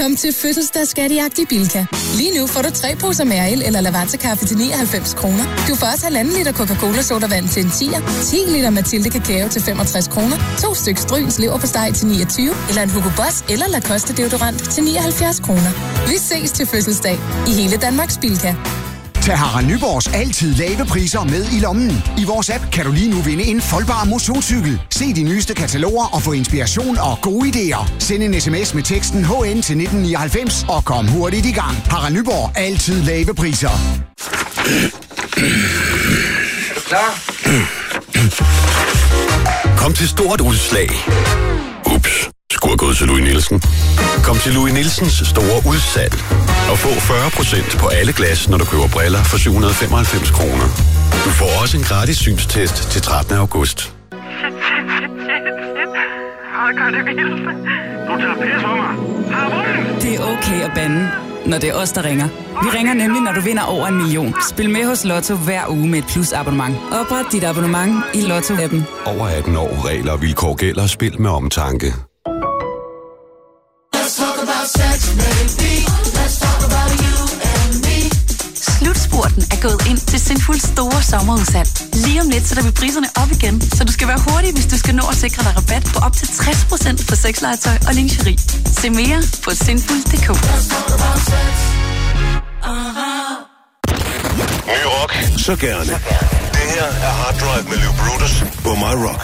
Kom til fødselsdagsskattejagt i Bilka. Lige nu får du tre poser Mærel eller Lavazza-kaffe til 99 kroner. Du får også halvanden liter Coca-Cola-sodavand til en 10'er, 10 liter Mathilde Kakao til 65 kroner, to stykker Stryns lever på steg til 29, eller en Hugo Boss eller Lacoste deodorant til 79 kroner. Vi ses til fødselsdag i hele Danmarks Bilka. Tag Harald Nyborgs altid lave priser med i lommen. I vores app kan du lige nu vinde en foldbar motionscykel. Se de nyeste kataloger og få inspiration og gode idéer. Send en sms med teksten HN til 1999 og kom hurtigt i gang. Harald Nyborg. Altid lave priser. Er du klar? Kom til stort udslag. Ups, skulle have gået til Louis Nielsen. Kom til Louis Nielsens store udsalg og få 40% på alle glas, når du køber briller for 795 kroner. Du får også en gratis synstest til 13. august. jeg gør det vildt. Du tager pis på mig. Har vundet. Det er okay at bande, når det er os, der ringer. Vi ringer nemlig, når du vinder over en million. Spil med hos Lotto hver uge med et plus-abonnement. Opret dit abonnement i Lotto-appen. Over 18 år. Regler og vilkår gælder. Spil med omtanke. Let's talk about sex, baby. Let's talk about you and me. Slutspurten er gået ind til Sinfuls store sommerudsalg. Lige om lidt sætter vi priserne op igen, så du skal være hurtig, hvis du skal nå at sikre dig rabat på op til 60% på sexlegetøj og lingerie. Se mere på sinful.dk. Ny rock, så gerne. Det her er Hard Drive med Lou Brutus på My Rock.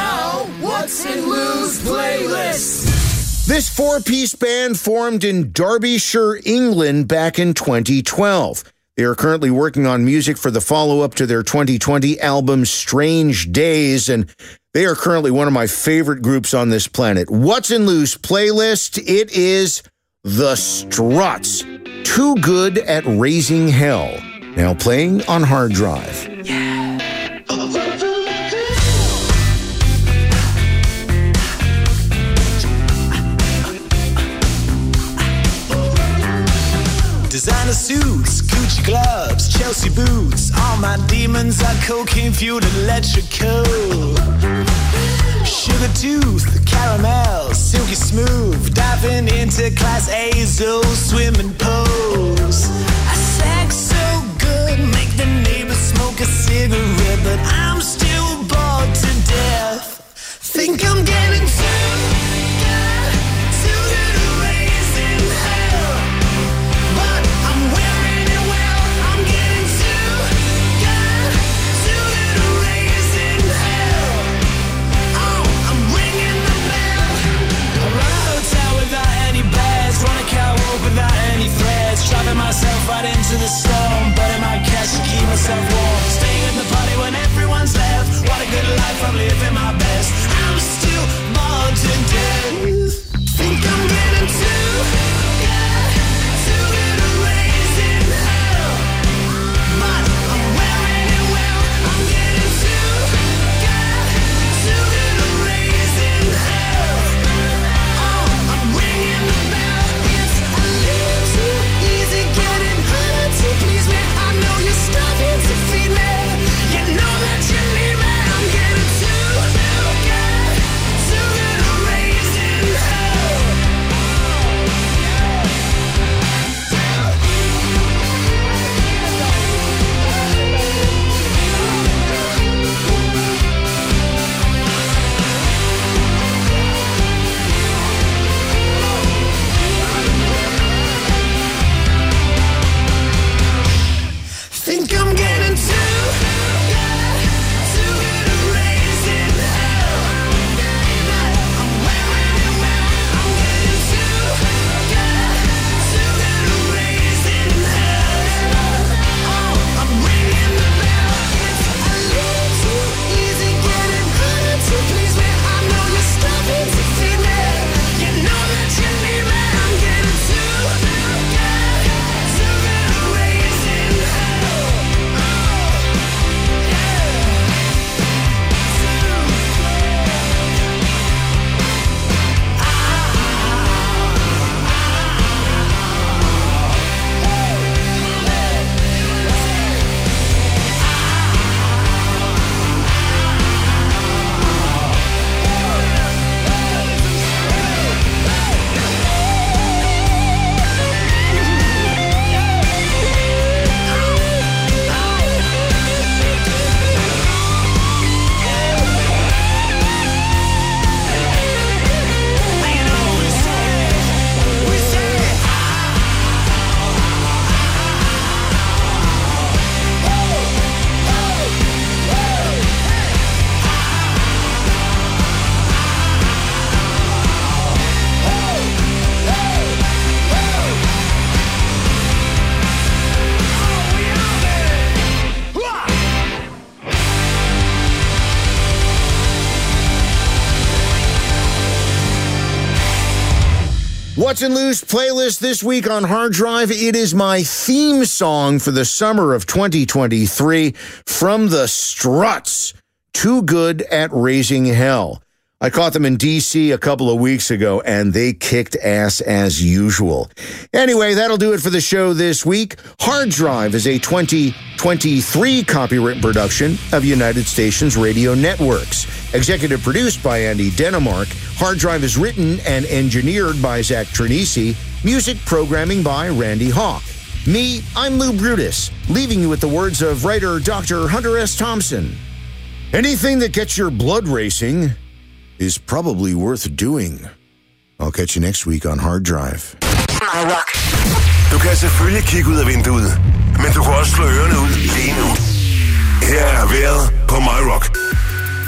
Now, what's in Lou's playlist? This four piece band formed in Derbyshire, England back in 2012. They are currently working on music for the follow up to their 2020 album Strange Days, and they are currently one of my favorite groups on this planet. What's in Loose playlist? It is The Struts. Too good at raising hell. Now playing on hard drive. Designer suits, Gucci gloves, Chelsea boots. All my demons are cocaine fueled electrical. Sugar tooth, the caramel, silky smooth. Diving into class A's, old swimming pools. I sex so good, make the neighbors smoke a cigarette, but I'm still bored to death. Think I'm getting too Driving myself right into the storm, burning my cash to keep myself warm. Staying at the party when everyone's left. What a good life, I'm living my best. I'm In Lou's playlist this week on Hard Drive? It is my theme song for the summer of 2023 from the Struts. Too good at raising hell. I caught them in DC a couple of weeks ago and they kicked ass as usual. Anyway, that'll do it for the show this week. Hard Drive is a 2023 copyright production of United Stations Radio Networks. Executive produced by Andy Denemark. Hard Drive is written and engineered by Zach Trinisi. Music programming by Randy Hawk. Me, I'm Lou Brutus, leaving you with the words of writer Dr. Hunter S. Thompson. Anything that gets your blood racing is probably worth doing. I'll catch you next week on Hard Drive. Du kan selvfølgelig kigge ud af vinduet, men du kan også slå ørerne ud lige nu. Her er vejret på My Rock.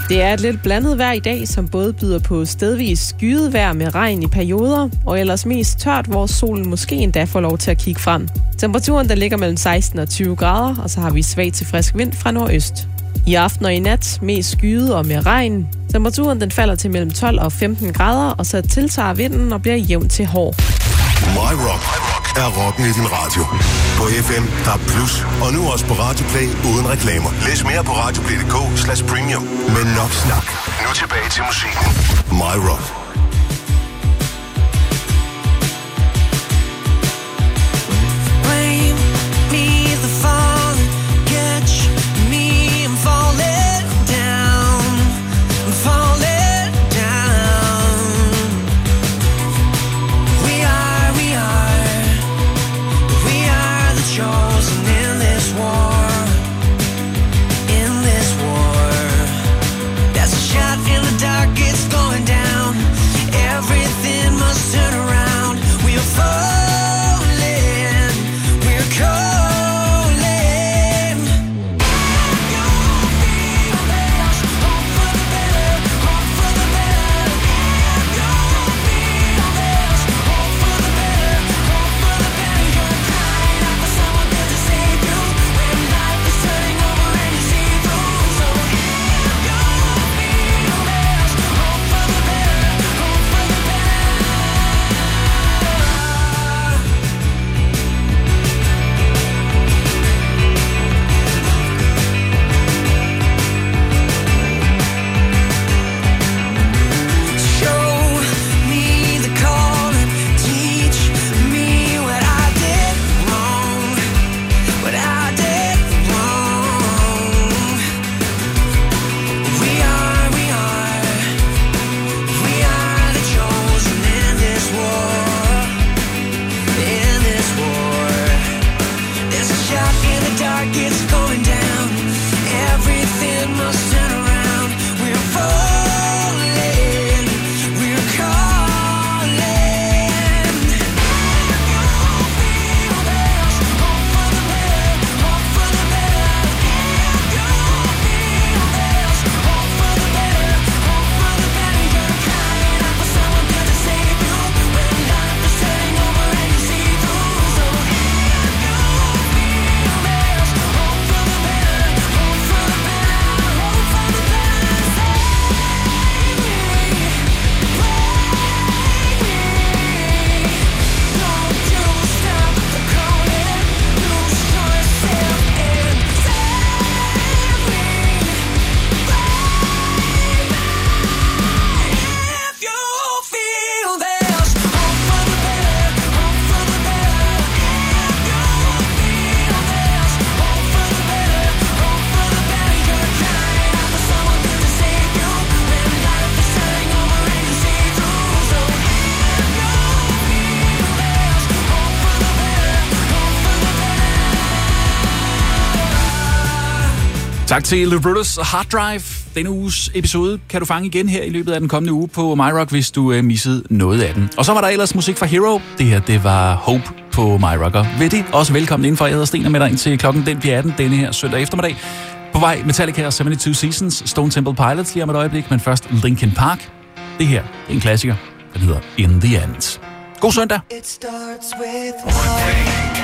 Det er et lidt blandet vejr i dag, som både byder på stedvis skyet vejr med regn i perioder, og ellers mest tørt, hvor solen måske endda får lov til at kigge frem. Temperaturen der ligger mellem 16 og 20 grader, og så har vi svag til frisk vind fra nordøst. I aften og i nat mest skyet og med regn. Temperaturen den falder til mellem 12 og 15 grader, og så tiltager vinden og bliver jævn til hård. My Rock er rocken i din radio. På FM, der er plus, og nu også på Radioplay uden reklamer. Læs mere på radioplay.dk slash premium. Men nok snak. Nu tilbage til musikken. My Rock. Tak til Lou Brutus Hard Drive. Denne uges episode kan du fange igen her i løbet af den kommende uge på MyRock, hvis du øh, missede noget af den. Og så var der ellers musik fra Hero. Det her, det var Hope på MyRocker. Ved det, også velkommen indenfor. Jeg hedder Sten og med dig ind til klokken den 18. denne her søndag eftermiddag. På vej Metallica og 72 Seasons, Stone Temple Pilots lige om et øjeblik, men først Linkin Park. Det her, det er en klassiker. Den hedder In The End. God søndag. It starts with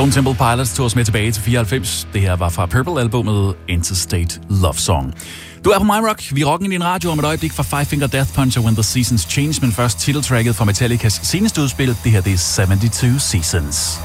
Stone Temple Pilots tog os med tilbage til 94. Det her var fra Purple-albummet Interstate Love Song. Du er på My Rock. Vi rocker i din radio om et øjeblik fra Five Finger Death Punch og When the Seasons Change, men først titeltracket fra Metallicas seneste udspil. Det her det er 72 Seasons.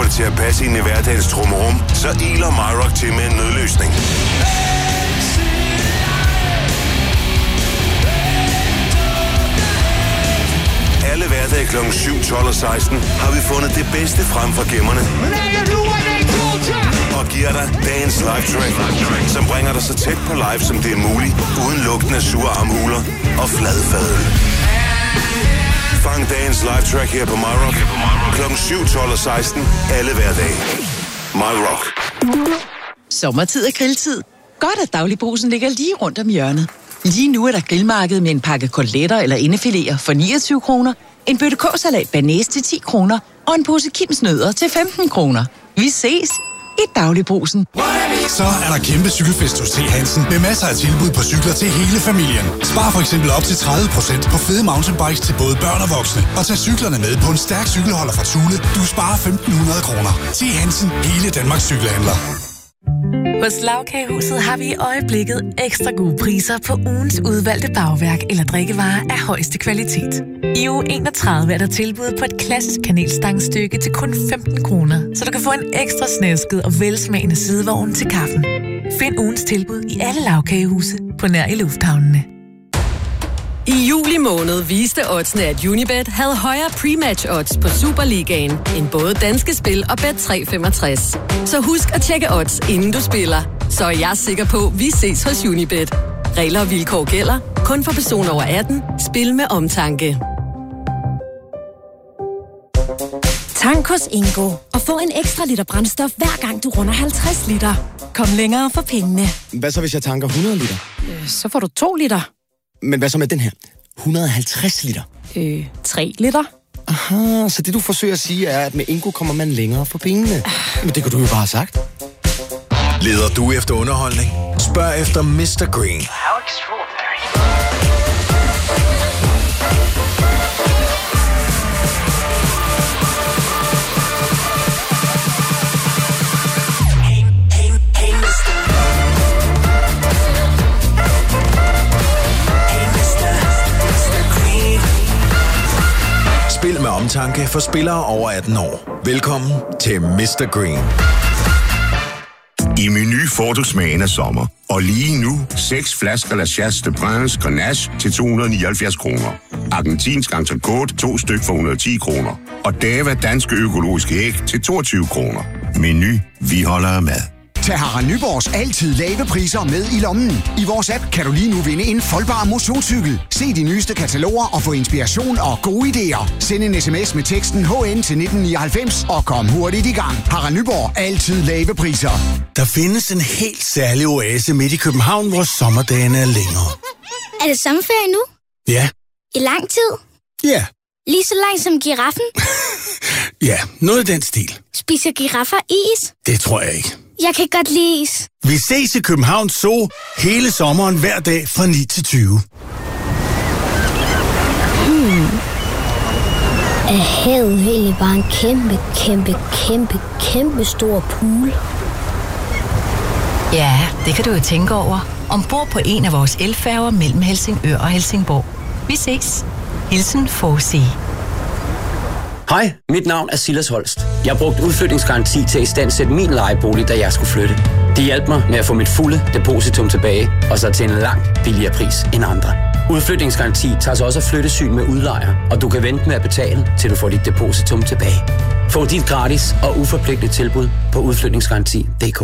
Få det til at passe ind i hverdagens trummerum, så iler My Rock til med en nødløsning. Alle hverdage kl. 7, 12 og 16 har vi fundet det bedste frem fra gemmerne. Og giver dig dagens live track, som bringer dig så tæt på live, som det er muligt, uden lugten af sure armhuler og fladfadel. Fang dagens live track her på My Rock. Klokken 7, 12 og 16. Alle hverdage. My Rock. Sommertid er grilltid. Godt, at dagligbrusen ligger lige rundt om hjørnet. Lige nu er der grillmarked med en pakke koteletter eller indefiléer for 29 kroner, en bøtte kåsalat banæs til 10 kroner og en pose kimsnødder til 15 kroner. Vi ses i dagligbrusen. Så er der kæmpe cykelfest hos T. Hansen med masser af tilbud på cykler til hele familien. Spar for eksempel op til 30% på fede mountainbikes til både børn og voksne. Og tag cyklerne med på en stærk cykelholder fra Thule. Du sparer 1.500 kroner. T. Hansen, hele Danmarks cykelhandler. Hos Lavkagehuset har vi i øjeblikket ekstra gode priser på ugens udvalgte bagværk eller drikkevarer af højeste kvalitet. I uge 31 er der tilbud på et klassisk kanelstangstykke til kun 15 kroner, så du kan få en ekstra snæsket og velsmagende sidevogn til kaffen. Find ugens tilbud i alle lavkagehuse på nær i lufthavnene. I juli måned viste oddsene, at Unibet havde højere pre-match odds på Superligaen end både danske spil og Bet365. Så husk at tjekke odds, inden du spiller. Så er jeg sikker på, at vi ses hos Unibet. Regler og vilkår gælder. Kun for personer over 18. Spil med omtanke. Tank hos Ingo og få en ekstra liter brændstof hver gang du runder 50 liter. Kom længere for pengene. Hvad så, hvis jeg tanker 100 liter? Øh, Så får du 2 liter. Men hvad så med den her? 150 liter? Øh, 3 liter. Aha, så det du forsøger at sige er, at med Ingo kommer man længere for pengene. Men det kunne du jo bare have sagt. Leder du efter underholdning? Spørg efter Mr. Green. How Spil med omtanke for spillere over 18 år. Velkommen til Mr. Green. I menu får du smagen af sommer. Og lige nu, 6 flasker La Chasse de Prince Grenache til 279 kroner. Argentinsk entrecote, 2 styk for 110 kroner. Og Dava Danske Økologiske Æg til 22 kroner. Menu, vi holder af mad. Tag Harald Nyborgs altid lave priser med i lommen. I vores app kan du lige nu vinde en foldbar motionscykel. Se de nyeste kataloger og få inspiration og gode idéer. Send en sms med teksten HN til 1999 og kom hurtigt i gang. Harald Nyborg. Altid lave priser. Der findes en helt særlig oase midt i København, hvor sommerdagene er længere. Er det sommerferie nu? Ja, I lang tid? ja, Lige så lang som giraffen? ja, noget i den stil. Spiser giraffer is? Det tror jeg ikke. Jeg kan godt lide is. Vi ses i Københavns Zoo hele sommeren hver dag fra 9 til 20. Hmm. Er havet egentlig bare en kæmpe, kæmpe, kæmpe, kæmpe stor pool? Ja, det kan du jo tænke over. Ombord på en af vores elfærger mellem Helsingør og Helsingborg. Vi ses. Hilsen Forsi. Hej, mit navn er Silas Holst. Jeg brugte udflytningsgaranti til at istandsætte min lejebolig, da jeg skulle flytte. Det hjalp mig med at få mit fulde depositum tilbage, og så til en langt billigere pris end andre. Udflytningsgaranti tager sig også at flyttesyn med udlejer, og du kan vente med at betale, til du får dit depositum tilbage. Få dit gratis og uforpligtende tilbud på udflytningsgaranti.dk.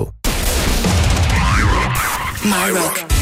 My Rock.